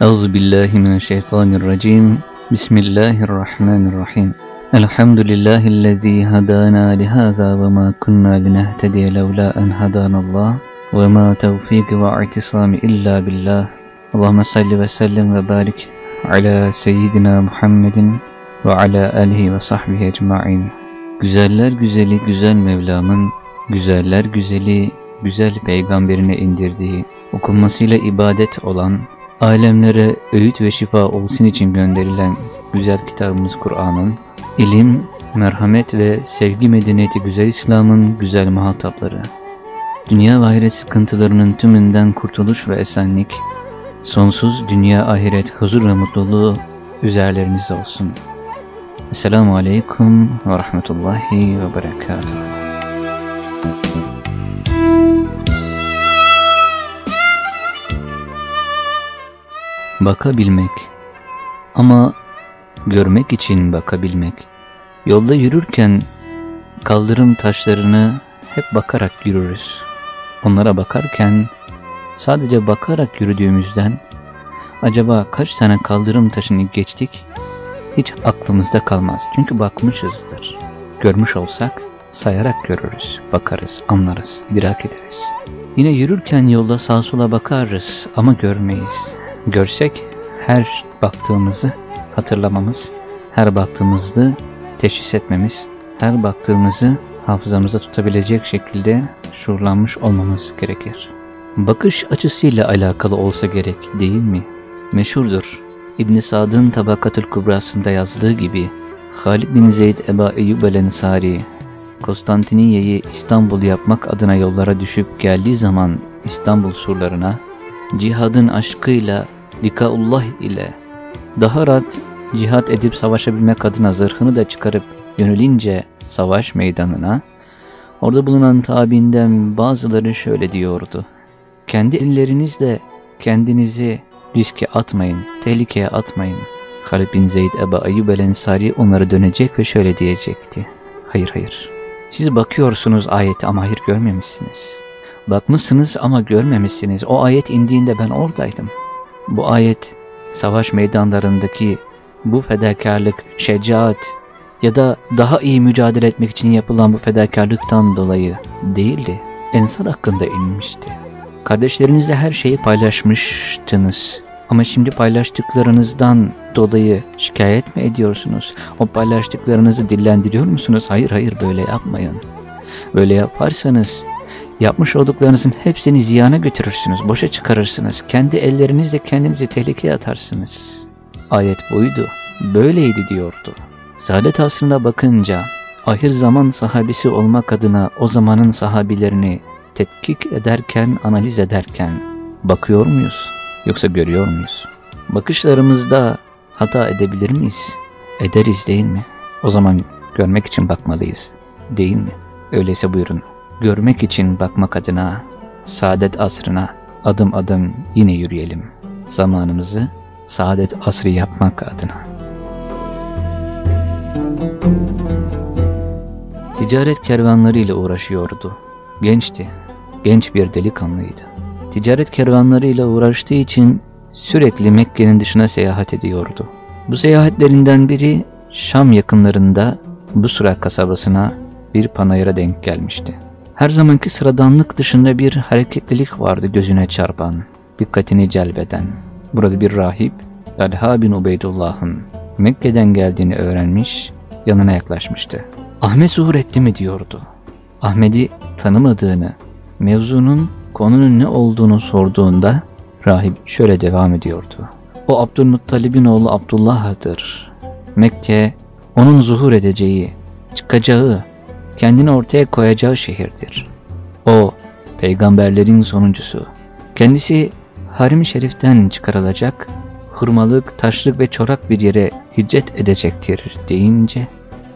Euzu billahi mineşşeytanirracim. Bismillahirrahmanirrahim. Elhamdülillahi'llezî hadâna lihâzâ ve mâ kunnâ linehtediye levlâ en hadânallâh ve mâ tevfîki ve i'tisâmi illâ billah. Allahümme salli ve sellem ve barik ala seyyidina Muhammedin ve ala alihi ve sahbihi ecma'in. Güzeller güzeli güzel Mevlam'ın, güzeller güzeli güzel peygamberine indirdiği, okunmasıyla ibadet olan, alemlere öğüt ve şifa olsun için gönderilen güzel kitabımız Kur'an'ın, ilim, merhamet ve sevgi medeniyeti güzel İslam'ın güzel muhatapları, dünya ve ahiret sıkıntılarının tümünden kurtuluş ve esenlik, sonsuz dünya ahiret huzur ve mutluluğu üzerlerinizde olsun. Esselamu Aleyküm ve Rahmetullahi ve Berekatuhu. Bakabilmek ama görmek için bakabilmek. Yolda yürürken kaldırım taşlarını hep bakarak yürürüz. Onlara bakarken sadece bakarak yürüdüğümüzden acaba kaç tane kaldırım taşını geçtik hiç aklımızda kalmaz. Çünkü bakmışızdır. Görmüş olsak sayarak görürüz, bakarız, anlarız, idrak ederiz. Yine yürürken yolda sağa sola bakarız ama görmeyiz. Görsek her baktığımızı hatırlamamız, her baktığımızda teşhis etmemiz, her baktığımızı hafızamıza tutabilecek şekilde şuurlanmış olmamız gerekir. Bakış açısıyla alakalı olsa gerek değil mi? Meşhurdur. İbn Sad'ın Tabakatül Kubrası'nda yazdığı gibi Halid bin Zeyd Eba Eyyub el-Ensari Konstantiniye'yi İstanbul yapmak adına yollara düşüp geldiği zaman İstanbul surlarına cihadın aşkıyla likaullah ile daha rahat cihat edip savaşabilmek adına zırhını da çıkarıp yönelince savaş meydanına orada bulunan tabiinden bazıları şöyle diyordu. Kendi ellerinizle kendinizi riske atmayın, tehlikeye atmayın. Halid bin Zeyd Eba Ayyub el Ensari onlara dönecek ve şöyle diyecekti. Hayır hayır. Siz bakıyorsunuz ayeti ama hayır görmemişsiniz. Bakmışsınız ama görmemişsiniz. O ayet indiğinde ben oradaydım. Bu ayet savaş meydanlarındaki bu fedakarlık, şecaat ya da daha iyi mücadele etmek için yapılan bu fedakarlıktan dolayı değildi. Ensar hakkında inmişti. Kardeşlerinizle her şeyi paylaşmıştınız. Ama şimdi paylaştıklarınızdan dolayı şikayet mi ediyorsunuz? O paylaştıklarınızı dillendiriyor musunuz? Hayır hayır böyle yapmayın. Böyle yaparsanız yapmış olduklarınızın hepsini ziyana götürürsünüz, boşa çıkarırsınız. Kendi ellerinizle kendinizi tehlikeye atarsınız. Ayet buydu, böyleydi diyordu. Saadet asrına bakınca ahir zaman sahabesi olmak adına o zamanın sahabilerini tetkik ederken, analiz ederken bakıyor muyuz? Yoksa görüyor muyuz? Bakışlarımızda hata edebilir miyiz? Ederiz değil mi? O zaman görmek için bakmalıyız. Değil mi? Öyleyse buyurun. Görmek için bakmak adına saadet asrına adım adım yine yürüyelim. Zamanımızı saadet asrı yapmak adına. Ticaret kervanlarıyla uğraşıyordu. Gençti. Genç bir delikanlıydı. Ticaret kervanlarıyla uğraştığı için sürekli Mekke'nin dışına seyahat ediyordu. Bu seyahatlerinden biri Şam yakınlarında Busra kasabasına bir panayıra denk gelmişti. Her zamanki sıradanlık dışında bir hareketlilik vardı gözüne çarpan, dikkatini celbeden. Burada bir rahip, Talha bin Ubeydullah'ın Mekke'den geldiğini öğrenmiş, yanına yaklaşmıştı. Ahmet zuhur etti mi diyordu. Ahmet'i tanımadığını, mevzunun konunun ne olduğunu sorduğunda rahip şöyle devam ediyordu. O Abdülmuttalib'in oğlu Abdullah'dır. Mekke onun zuhur edeceği, çıkacağı, kendini ortaya koyacağı şehirdir. O peygamberlerin sonuncusu. Kendisi harim-i şeriften çıkarılacak, hurmalık, taşlık ve çorak bir yere hicret edecektir deyince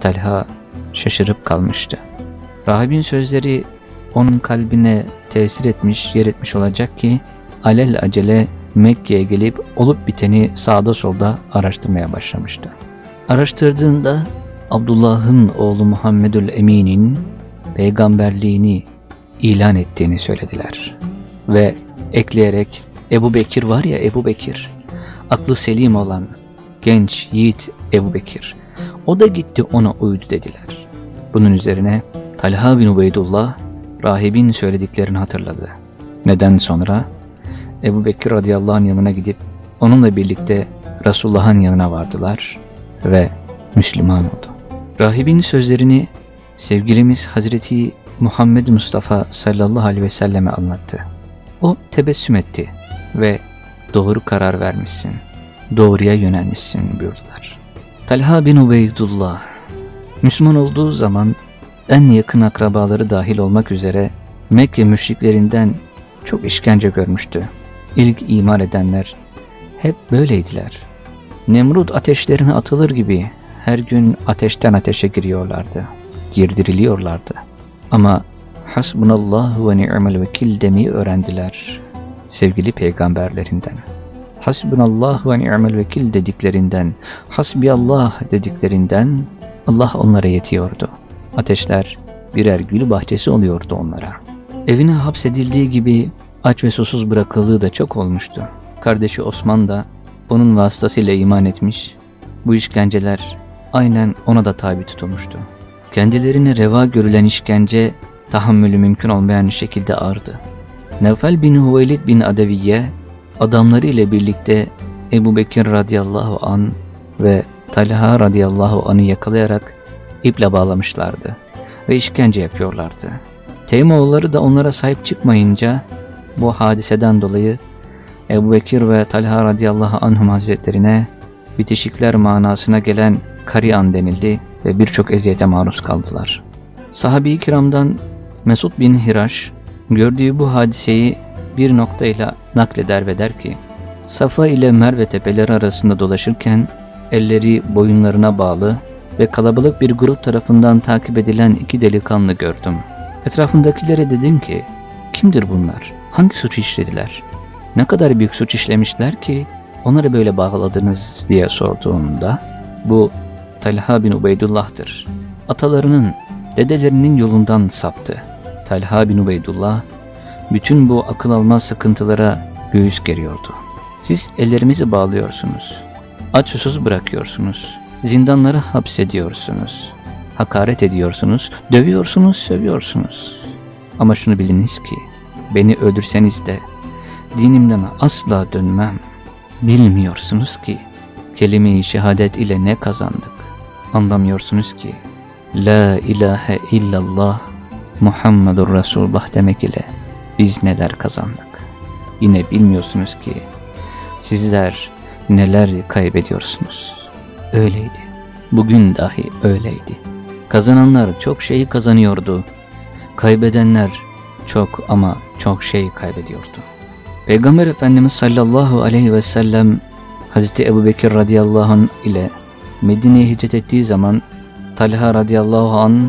Talha şaşırıp kalmıştı. Rahibin sözleri onun kalbine tesir etmiş, yer etmiş olacak ki alel acele Mekke'ye gelip olup biteni sağda solda araştırmaya başlamıştı. Araştırdığında Abdullah'ın oğlu Muhammedül Emin'in peygamberliğini ilan ettiğini söylediler. Ve ekleyerek Ebu Bekir var ya Ebu Bekir, aklı selim olan genç yiğit Ebu Bekir. O da gitti ona uydu dediler. Bunun üzerine Talha bin Ubeydullah rahibin söylediklerini hatırladı. Neden sonra Ebu Bekir radıyallahu anh yanına gidip onunla birlikte Resulullah'ın yanına vardılar ve Müslüman oldu. Rahibin sözlerini sevgilimiz Hazreti Muhammed Mustafa sallallahu aleyhi ve selleme anlattı. O tebessüm etti ve doğru karar vermişsin, doğruya yönelmişsin buyurdular. Talha bin Ubeydullah, Müslüman olduğu zaman en yakın akrabaları dahil olmak üzere Mekke müşriklerinden çok işkence görmüştü. İlk iman edenler hep böyleydiler. Nemrut ateşlerine atılır gibi her gün ateşten ateşe giriyorlardı, girdiriliyorlardı. Ama hasbunallahu ve ni'mel vekil demeyi öğrendiler sevgili peygamberlerinden. Hasbunallah ve ni'mel vekil dediklerinden, hasbiyallah dediklerinden Allah onlara yetiyordu. Ateşler birer gül bahçesi oluyordu onlara. Evine hapsedildiği gibi aç ve susuz bırakıldığı da çok olmuştu. Kardeşi Osman da onun vasıtasıyla iman etmiş, bu işkenceler aynen ona da tabi tutulmuştu. Kendilerine reva görülen işkence tahammülü mümkün olmayan şekilde ağırdı. Nevfel bin Hüveylid bin Adeviye adamları ile birlikte Ebu Bekir radıyallahu an ve Talha radıyallahu anı yakalayarak iple bağlamışlardı ve işkence yapıyorlardı. Teymoğulları da onlara sahip çıkmayınca bu hadiseden dolayı Ebu Bekir ve Talha radıyallahu anhum hazretlerine bitişikler manasına gelen karian denildi ve birçok eziyete maruz kaldılar. Sahabi-i kiramdan Mesud bin Hiraş gördüğü bu hadiseyi bir noktayla nakleder ve der ki Safa ile Merve tepeleri arasında dolaşırken elleri boyunlarına bağlı ve kalabalık bir grup tarafından takip edilen iki delikanlı gördüm. Etrafındakilere dedim ki kimdir bunlar? Hangi suç işlediler? Ne kadar büyük suç işlemişler ki onları böyle bağladınız diye sorduğumda bu Talha bin Ubeydullah'tır. Atalarının, dedelerinin yolundan saptı. Talha bin Ubeydullah bütün bu akıl almaz sıkıntılara göğüs geriyordu. Siz ellerimizi bağlıyorsunuz. Aç susuz bırakıyorsunuz. Zindanlara hapsediyorsunuz. Hakaret ediyorsunuz, dövüyorsunuz, sövüyorsunuz. Ama şunu biliniz ki, beni öldürseniz de dinimden asla dönmem. Bilmiyorsunuz ki, kelime-i şehadet ile ne kazandık. Anlamıyorsunuz ki, La ilahe illallah Muhammedur Resulullah demek ile biz neler kazandık. Yine bilmiyorsunuz ki sizler neler kaybediyorsunuz. Öyleydi. Bugün dahi öyleydi. Kazananlar çok şeyi kazanıyordu. Kaybedenler çok ama çok şey kaybediyordu. Peygamber Efendimiz sallallahu aleyhi ve sellem Hazreti Ebu Bekir radıyallahu anh ile Medine'ye hicret ettiği zaman Talha radıyallahu anh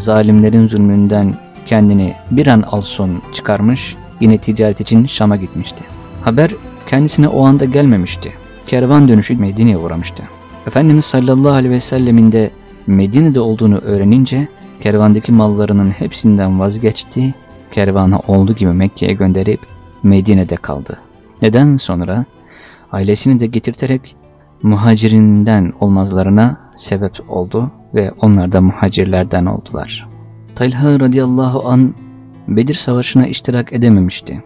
zalimlerin zulmünden kendini bir an alson çıkarmış, yine ticaret için Şam'a gitmişti. Haber kendisine o anda gelmemişti. Kervan dönüşü Medine'ye uğramıştı. Efendimiz sallallahu aleyhi ve sellemin de Medine'de olduğunu öğrenince kervandaki mallarının hepsinden vazgeçti, kervanı olduğu gibi Mekke'ye gönderip Medine'de kaldı. Neden sonra ailesini de getirterek muhacirinden olmazlarına sebep oldu ve onlar da muhacirlerden oldular. Talha radıyallahu an Bedir Savaşı'na iştirak edememişti.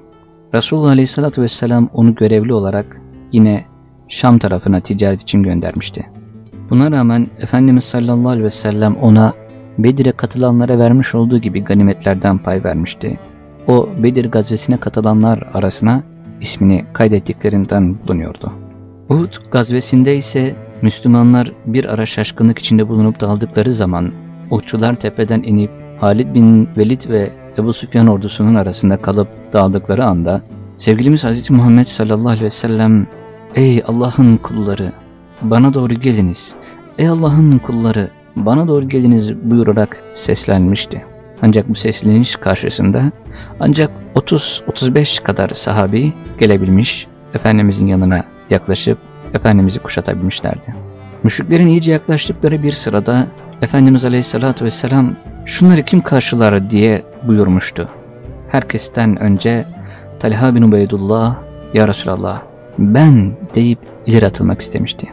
Resulullah aleyhissalatü vesselam onu görevli olarak yine Şam tarafına ticaret için göndermişti. Buna rağmen Efendimiz sallallahu aleyhi ve sellem ona Bedir'e katılanlara vermiş olduğu gibi ganimetlerden pay vermişti. O Bedir gazvesine katılanlar arasına ismini kaydettiklerinden bulunuyordu. Uhud gazvesinde ise Müslümanlar bir ara şaşkınlık içinde bulunup daldıkları zaman okçular tepeden inip Halid bin Velid ve Ebu Süfyan ordusunun arasında kalıp dağıldıkları anda sevgilimiz Hz. Muhammed sallallahu aleyhi ve sellem Ey Allah'ın kulları bana doğru geliniz. Ey Allah'ın kulları bana doğru geliniz buyurarak seslenmişti. Ancak bu sesleniş karşısında ancak 30-35 kadar sahabi gelebilmiş, Efendimizin yanına yaklaşıp Efendimiz'i kuşatabilmişlerdi. Müşriklerin iyice yaklaştıkları bir sırada Efendimiz Aleyhisselatü Vesselam şunları kim karşılar diye buyurmuştu. Herkesten önce Talha bin Ubeydullah, Ya Resulallah ben deyip ileri atılmak istemişti.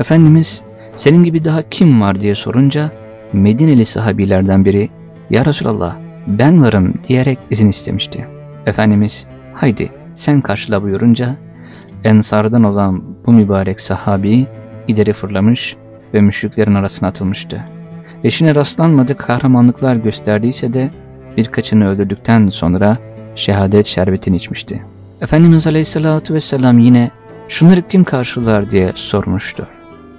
Efendimiz senin gibi daha kim var diye sorunca Medineli sahabilerden biri Ya Resulallah ben varım diyerek izin istemişti. Efendimiz haydi sen karşıla buyurunca Ensardan olan bu mübarek sahabi ileri fırlamış ve müşriklerin arasına atılmıştı. Eşine rastlanmadık kahramanlıklar gösterdiyse de birkaçını öldürdükten sonra şehadet şerbetini içmişti. Efendimiz Aleyhisselatü Vesselam yine şunları kim karşılar diye sormuştu.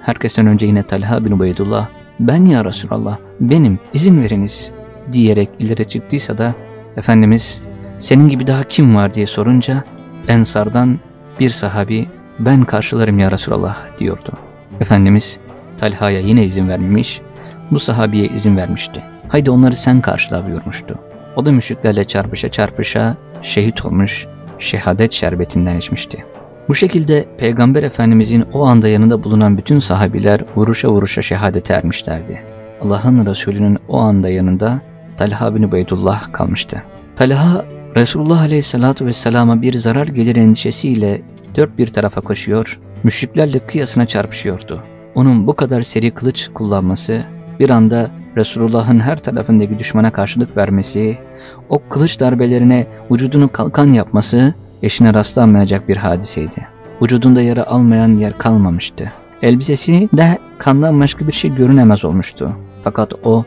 Herkesten önce yine Talha bin Ubeydullah ben ya Resulallah benim izin veriniz diyerek ileri çıktıysa da Efendimiz senin gibi daha kim var diye sorunca Ensardan bir sahabi ben karşılarım ya Resulallah diyordu. Efendimiz Talha'ya yine izin vermemiş, bu sahabiye izin vermişti. Haydi onları sen karşıla buyurmuştu. O da müşriklerle çarpışa çarpışa şehit olmuş, şehadet şerbetinden içmişti. Bu şekilde Peygamber Efendimizin o anda yanında bulunan bütün sahabiler vuruşa vuruşa şehadete ermişlerdi. Allah'ın Resulü'nün o anda yanında Talha bin Ubeydullah kalmıştı. Talha Resulullah Aleyhisselatü Vesselam'a bir zarar gelir endişesiyle dört bir tarafa koşuyor, müşriklerle kıyasına çarpışıyordu. Onun bu kadar seri kılıç kullanması, bir anda Resulullah'ın her tarafındaki düşmana karşılık vermesi, o kılıç darbelerine vücudunu kalkan yapması eşine rastlanmayacak bir hadiseydi. Vücudunda yara almayan yer kalmamıştı. Elbisesi de kandan başka bir şey görünemez olmuştu. Fakat o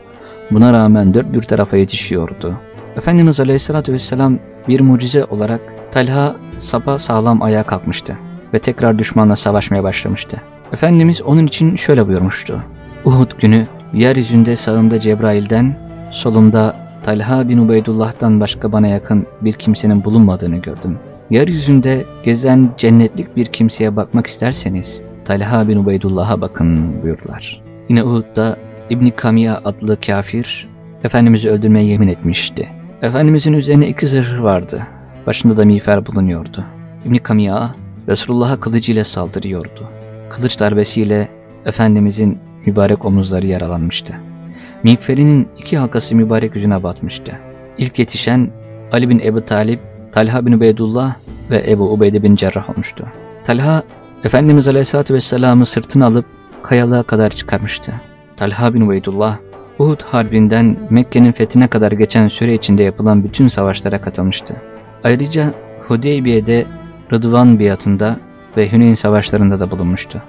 buna rağmen dört bir tarafa yetişiyordu. Efendimiz Aleyhisselatü Vesselam bir mucize olarak Talha sapa sağlam ayağa kalkmıştı ve tekrar düşmanla savaşmaya başlamıştı. Efendimiz onun için şöyle buyurmuştu. Uhud günü yeryüzünde sağımda Cebrail'den, solumda Talha bin Ubeydullah'tan başka bana yakın bir kimsenin bulunmadığını gördüm. Yeryüzünde gezen cennetlik bir kimseye bakmak isterseniz Talha bin Ubeydullah'a bakın buyurdular. Yine Uhud'da İbni Kamiya adlı kafir Efendimiz'i öldürmeye yemin etmişti. Efendimizin üzerine iki zırhı vardı. Başında da miğfer bulunuyordu. İbni Kamiya Resulullah'a kılıcıyla saldırıyordu. Kılıç darbesiyle Efendimizin mübarek omuzları yaralanmıştı. Miğferinin iki halkası mübarek yüzüne batmıştı. İlk yetişen Ali bin Ebu Talip, Talha bin Ubeydullah ve Ebu Ubeyde bin Cerrah olmuştu. Talha, Efendimiz Aleyhisselatü Vesselam'ı sırtına alıp kayalığa kadar çıkarmıştı. Talha bin Ubeydullah, Uhud Harbi'nden Mekke'nin fethine kadar geçen süre içinde yapılan bütün savaşlara katılmıştı. Ayrıca Hudeybiye'de Rıdvan biatında ve Hüneyn savaşlarında da bulunmuştu.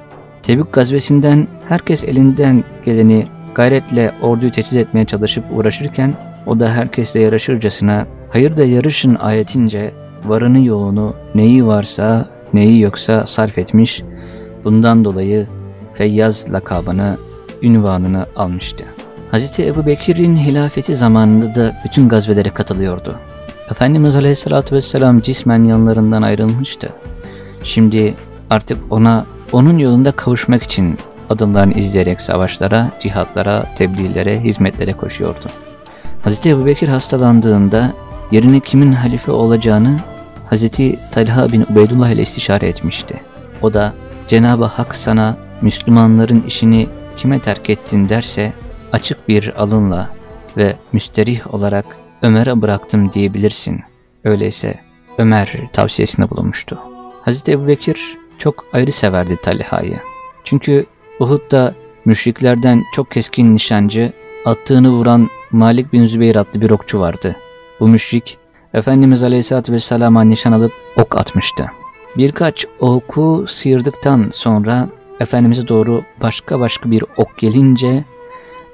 Tebük gazvesinden herkes elinden geleni gayretle orduyu teçhiz etmeye çalışıp uğraşırken o da herkesle yarışırcasına hayır da yarışın ayetince varını yoğunu neyi varsa neyi yoksa sarf etmiş bundan dolayı Feyyaz lakabını ünvanını almıştı. Hz. Ebu Bekir'in hilafeti zamanında da bütün gazvelere katılıyordu. Efendimiz Aleyhisselatü Vesselam cismen yanlarından ayrılmıştı. Şimdi artık ona onun yolunda kavuşmak için adımlarını izleyerek savaşlara, cihatlara, tebliğlere, hizmetlere koşuyordu. Hz. Ebu Bekir hastalandığında yerine kimin halife olacağını Hz. Talha bin Ubeydullah ile istişare etmişti. O da Cenab-ı Hak sana Müslümanların işini kime terk ettin derse açık bir alınla ve müsterih olarak Ömer'e bıraktım diyebilirsin. Öyleyse Ömer tavsiyesinde bulunmuştu. Hazreti Ebu Bekir çok ayrı severdi Taliha'yı. Çünkü Uhud'da müşriklerden çok keskin nişancı, attığını vuran Malik bin Zübeyir adlı bir okçu vardı. Bu müşrik, Efendimiz Aleyhisselatü Vesselam'a nişan alıp ok atmıştı. Birkaç oku sıyırdıktan sonra Efendimiz'e doğru başka başka bir ok gelince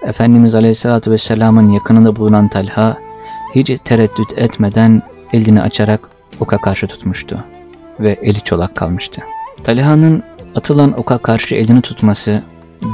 Efendimiz Aleyhisselatü Vesselam'ın yakınında bulunan Talha hiç tereddüt etmeden elini açarak oka karşı tutmuştu ve eli çolak kalmıştı. Talha'nın atılan oka karşı elini tutması,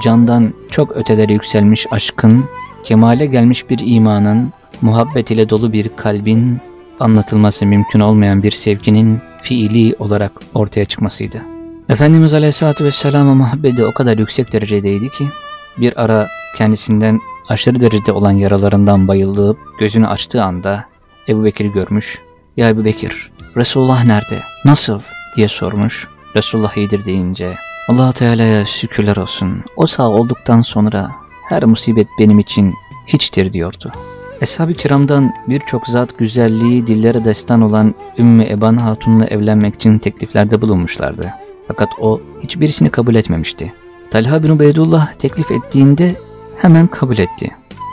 candan çok ötelere yükselmiş aşkın, kemale gelmiş bir imanın, muhabbet ile dolu bir kalbin, anlatılması mümkün olmayan bir sevginin fiili olarak ortaya çıkmasıydı. Efendimiz Aleyhisselatü Vesselam'a muhabbeti o kadar yüksek derecedeydi ki, bir ara kendisinden aşırı derecede olan yaralarından bayılıp gözünü açtığı anda Ebu Bekir'i görmüş. Ya Ebu Bekir, Resulullah nerede? Nasıl? diye sormuş. Resulullah iyidir deyince allah Teala'ya şükürler olsun. O sağ olduktan sonra her musibet benim için hiçtir diyordu. Eshab-ı kiramdan birçok zat güzelliği dillere destan olan Ümmü Eban Hatun'la evlenmek için tekliflerde bulunmuşlardı. Fakat o hiçbirisini kabul etmemişti. Talha bin Ubeydullah teklif ettiğinde hemen kabul etti.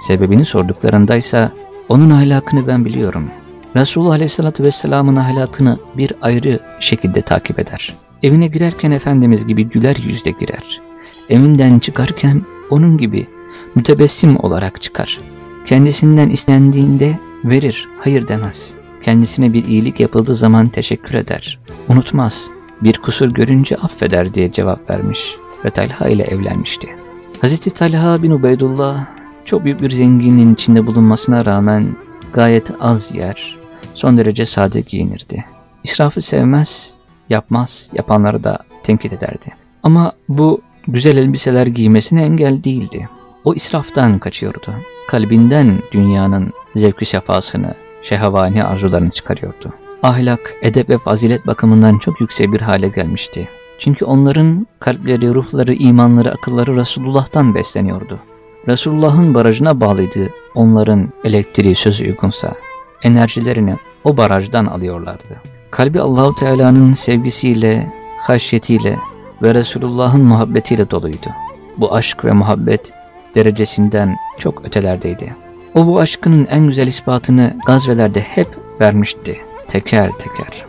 Sebebini sorduklarındaysa onun ahlakını ben biliyorum. Resulullah Aleyhisselatü Vesselam'ın ahlakını bir ayrı şekilde takip eder. Evine girerken Efendimiz gibi güler yüzle girer. Evinden çıkarken onun gibi mütebessim olarak çıkar. Kendisinden istendiğinde verir, hayır demez. Kendisine bir iyilik yapıldığı zaman teşekkür eder. Unutmaz, bir kusur görünce affeder diye cevap vermiş ve Talha ile evlenmişti. Hz. Talha bin Ubeydullah çok büyük bir zenginliğin içinde bulunmasına rağmen gayet az yer, son derece sade giyinirdi. İsrafı sevmez, yapmaz, yapanları da tenkit ederdi. Ama bu güzel elbiseler giymesine engel değildi. O israftan kaçıyordu. Kalbinden dünyanın zevki sefasını, şehavani arzularını çıkarıyordu. Ahlak, edep ve fazilet bakımından çok yüksek bir hale gelmişti. Çünkü onların kalpleri, ruhları, imanları, akılları Resulullah'tan besleniyordu. Resulullah'ın barajına bağlıydı onların elektriği söz uygunsa. Enerjilerini o barajdan alıyorlardı. Kalbi Allahu Teala'nın sevgisiyle, haşyetiyle ve Resulullah'ın muhabbetiyle doluydu. Bu aşk ve muhabbet derecesinden çok ötelerdeydi. O bu aşkın en güzel ispatını gazvelerde hep vermişti, teker teker.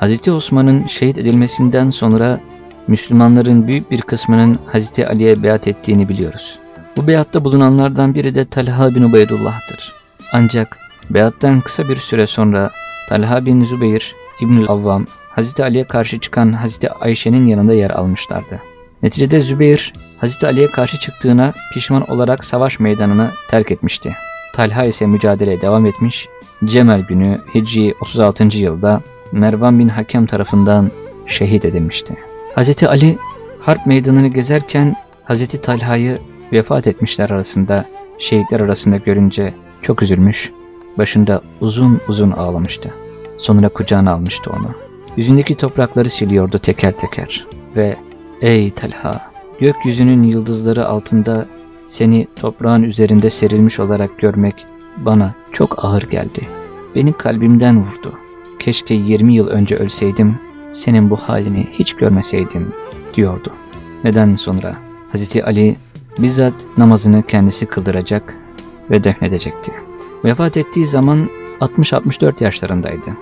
Hz. Osman'ın şehit edilmesinden sonra Müslümanların büyük bir kısmının Hz. Ali'ye beyat ettiğini biliyoruz. Bu beyatta bulunanlardan biri de Talha bin Ubeydullah'tır. Ancak beyattan kısa bir süre sonra Talha bin Zübeyir İbnül Avvam, Hazreti Ali'ye karşı çıkan Hazreti Ayşe'nin yanında yer almışlardı. Neticede Zübeyir, Hazreti Ali'ye karşı çıktığına pişman olarak savaş meydanını terk etmişti. Talha ise mücadeleye devam etmiş, Cemel günü Hicri 36. yılda Mervan bin Hakem tarafından şehit edilmişti. Hazreti Ali harp meydanını gezerken Hazreti Talha'yı vefat etmişler arasında, şehitler arasında görünce çok üzülmüş, başında uzun uzun ağlamıştı. Sonra kucağına almıştı onu. Yüzündeki toprakları siliyordu teker teker ve ''Ey Talha, gökyüzünün yıldızları altında seni toprağın üzerinde serilmiş olarak görmek bana çok ağır geldi. Beni kalbimden vurdu. Keşke 20 yıl önce ölseydim, senin bu halini hiç görmeseydim.'' diyordu. Neden sonra Hazreti Ali bizzat namazını kendisi kıldıracak ve defnedecekti. Vefat ettiği zaman 60-64 yaşlarındaydı.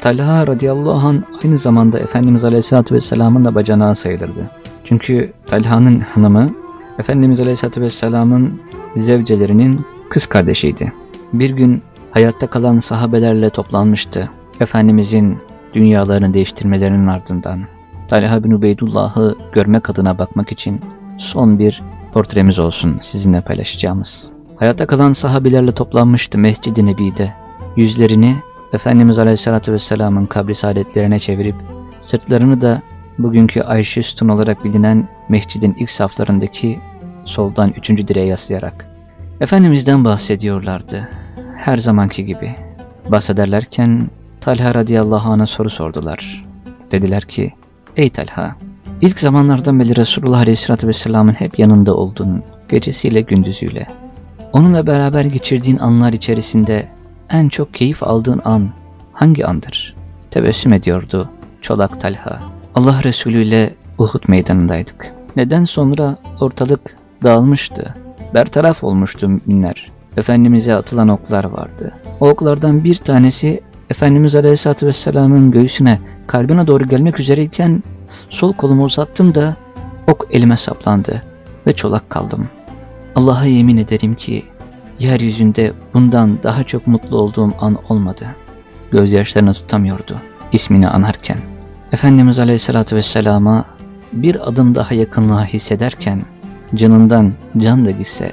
Talha radıyallahu an aynı zamanda Efendimiz aleyhissalatü vesselamın da bacanağı sayılırdı. Çünkü Talha'nın hanımı Efendimiz aleyhissalatü vesselamın zevcelerinin kız kardeşiydi. Bir gün hayatta kalan sahabelerle toplanmıştı. Efendimizin dünyalarını değiştirmelerinin ardından Talha bin Ubeydullah'ı görmek adına bakmak için son bir portremiz olsun sizinle paylaşacağımız. Hayatta kalan sahabilerle toplanmıştı Mescid-i Nebi'de. Yüzlerini Efendimiz Aleyhisselatü Vesselam'ın kabri saadetlerine çevirip sırtlarını da bugünkü Ayşe Sütun olarak bilinen mescidin ilk saflarındaki soldan üçüncü direğe yaslayarak Efendimiz'den bahsediyorlardı. Her zamanki gibi. Bahsederlerken Talha radıyallahu anh'a soru sordular. Dediler ki, Ey Talha, ilk zamanlardan beri Resulullah aleyhissalatü vesselamın hep yanında oldun, gecesiyle gündüzüyle. Onunla beraber geçirdiğin anlar içerisinde en çok keyif aldığın an hangi andır? Tebessüm ediyordu Çolak Talha. Allah Resulü ile Uhud meydanındaydık. Neden sonra ortalık dağılmıştı. Bertaraf olmuştu müminler. Efendimiz'e atılan oklar vardı. O oklardan bir tanesi Efendimiz Aleyhisselatü Vesselam'ın göğsüne, kalbine doğru gelmek üzereyken sol kolumu uzattım da ok elime saplandı ve çolak kaldım. Allah'a yemin ederim ki Yeryüzünde bundan daha çok mutlu olduğum an olmadı. Gözyaşlarını tutamıyordu ismini anarken. Efendimiz Aleyhisselatü Vesselam'a bir adım daha yakınlığa hissederken canından can da gitse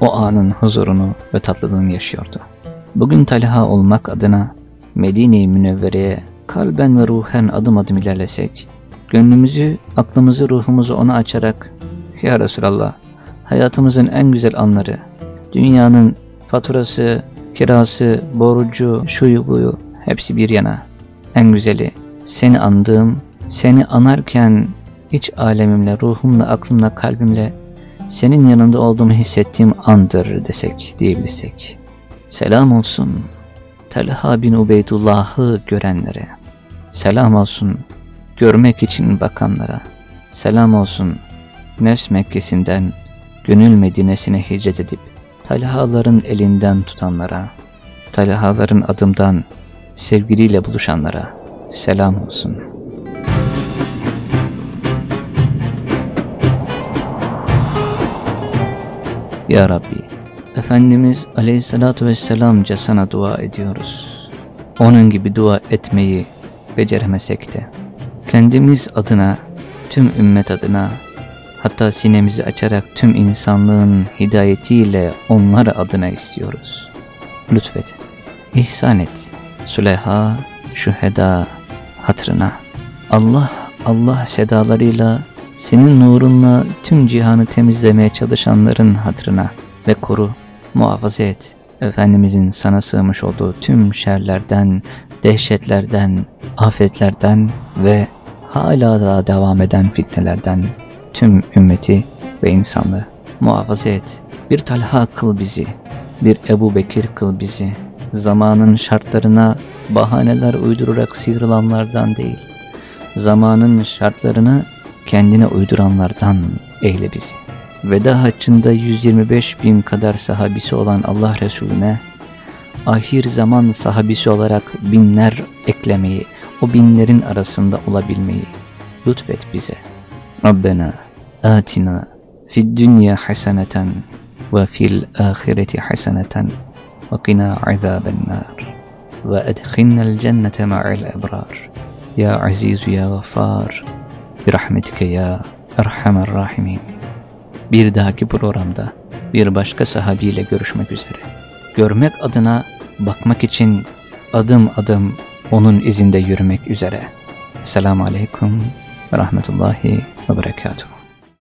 o anın huzurunu ve tatlılığını yaşıyordu. Bugün Talha olmak adına Medine-i Münevvere'ye kalben ve ruhen adım adım ilerlesek, gönlümüzü, aklımızı, ruhumuzu ona açarak Ya Resulallah, hayatımızın en güzel anları, Dünyanın faturası, kirası, borcu, şuyu buyu hepsi bir yana. En güzeli seni andığım, seni anarken iç alemimle, ruhumla, aklımla, kalbimle senin yanında olduğumu hissettiğim andır desek, diyebilirsek. Selam olsun Talha bin Ubeydullah'ı görenlere. Selam olsun görmek için bakanlara. Selam olsun Nefs Mekkesi'nden gönül Medine'sine hicret edip Talhaların elinden tutanlara, Talhaların adımdan sevgiliyle buluşanlara selam olsun. Ya Rabbi, Efendimiz Aleyhisselatü Vesselamca sana dua ediyoruz. Onun gibi dua etmeyi beceremesek de, kendimiz adına, tüm ümmet adına, hatta sinemizi açarak tüm insanlığın hidayetiyle onlar adına istiyoruz. Lütfet, ihsan et, Süleyha, şüheda, hatırına. Allah, Allah sedalarıyla, senin nurunla tüm cihanı temizlemeye çalışanların hatırına ve koru, muhafaza et. Efendimizin sana sığmış olduğu tüm şerlerden, dehşetlerden, afetlerden ve hala da devam eden fitnelerden tüm ümmeti ve insanlığı muhafaza et. Bir Talha kıl bizi, bir Ebu Bekir kıl bizi. Zamanın şartlarına bahaneler uydurarak sıyrılanlardan değil, zamanın şartlarını kendine uyduranlardan eyle bizi. Veda haccında 125 bin kadar sahabisi olan Allah Resulüne, ahir zaman sahabisi olarak binler eklemeyi, o binlerin arasında olabilmeyi lütfet bize. Rabbena atina fid dünya haseneten ve fil ahireti haseneten azaben nar ve edkhilnel cennete ma'al ebrar. Ya aziz ya gaffar birahmetike ya erhamer rahimin. Bir dahaki programda bir başka sahabiyle görüşmek üzere. Görmek adına bakmak için adım adım onun izinde yürümek üzere. Selamun Aleyküm Rahmetullahi ve Berekatuhu.